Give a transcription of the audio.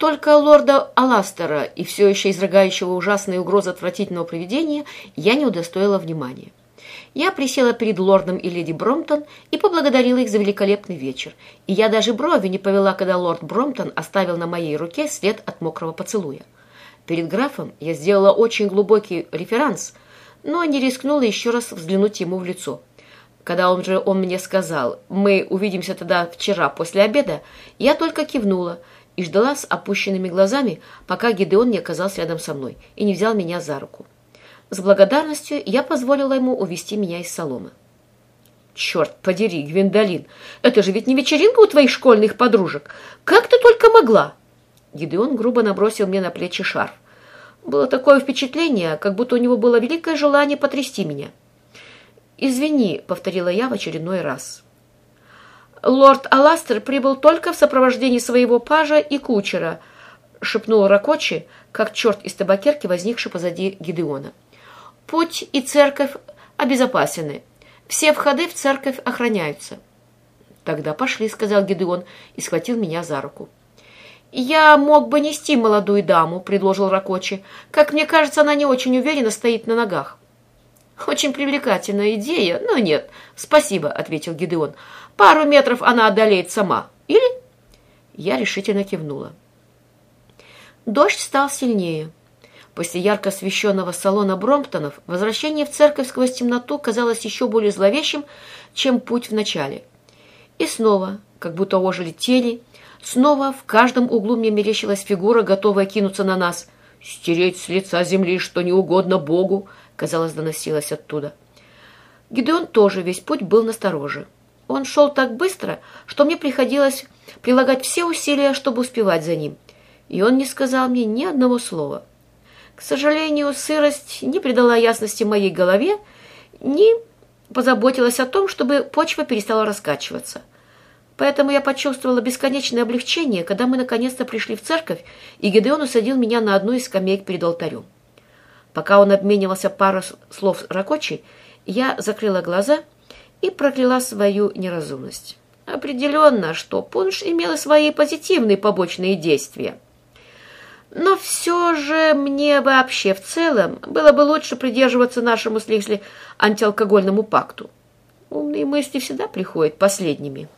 Только лорда Аластера и все еще изрыгающего ужасные угрозы отвратительного поведения я не удостоила внимания. Я присела перед лордом и леди Бромтон и поблагодарила их за великолепный вечер. И я даже брови не повела, когда лорд Бромтон оставил на моей руке след от мокрого поцелуя. Перед графом я сделала очень глубокий реферанс, но не рискнула еще раз взглянуть ему в лицо. Когда он же он мне сказал, мы увидимся тогда вчера после обеда, я только кивнула и ждала с опущенными глазами, пока Гидеон не оказался рядом со мной и не взял меня за руку. С благодарностью я позволила ему увести меня из соломы. «Черт подери, Гвиндолин, это же ведь не вечеринка у твоих школьных подружек! Как ты только могла!» Гидеон грубо набросил мне на плечи шарф. Было такое впечатление, как будто у него было великое желание потрясти меня. «Извини», — повторила я в очередной раз. «Лорд Аластер прибыл только в сопровождении своего пажа и кучера», — шепнул Ракочи, как черт из табакерки, возникший позади Гидеона. «Путь и церковь обезопасены. Все входы в церковь охраняются». «Тогда пошли», — сказал Гидеон и схватил меня за руку. «Я мог бы нести молодую даму», — предложил Ракочи. «Как мне кажется, она не очень уверенно стоит на ногах». «Очень привлекательная идея, но нет. Спасибо», — ответил Гидеон. «Пару метров она одолеет сама. Или?» Я решительно кивнула. Дождь стал сильнее. После ярко освещенного салона Бромптонов возвращение в церковь сквозь темноту казалось еще более зловещим, чем путь в начале. И снова, как будто ожили тени, Снова в каждом углу мне мерещилась фигура, готовая кинуться на нас. «Стереть с лица земли, что не угодно Богу!» казалось, доносилось оттуда. Гидеон тоже весь путь был настороже. Он шел так быстро, что мне приходилось прилагать все усилия, чтобы успевать за ним. И он не сказал мне ни одного слова. К сожалению, сырость не придала ясности моей голове, ни позаботилась о том, чтобы почва перестала раскачиваться. Поэтому я почувствовала бесконечное облегчение, когда мы наконец-то пришли в церковь, и Гедеон усадил меня на одну из скамеек перед алтарем. Пока он обменивался парой слов Ракочи, я закрыла глаза и прокляла свою неразумность. Определенно, что пунш имел свои позитивные побочные действия. Но все же мне вообще в целом было бы лучше придерживаться нашему с антиалкогольному пакту. Умные мысли всегда приходят последними.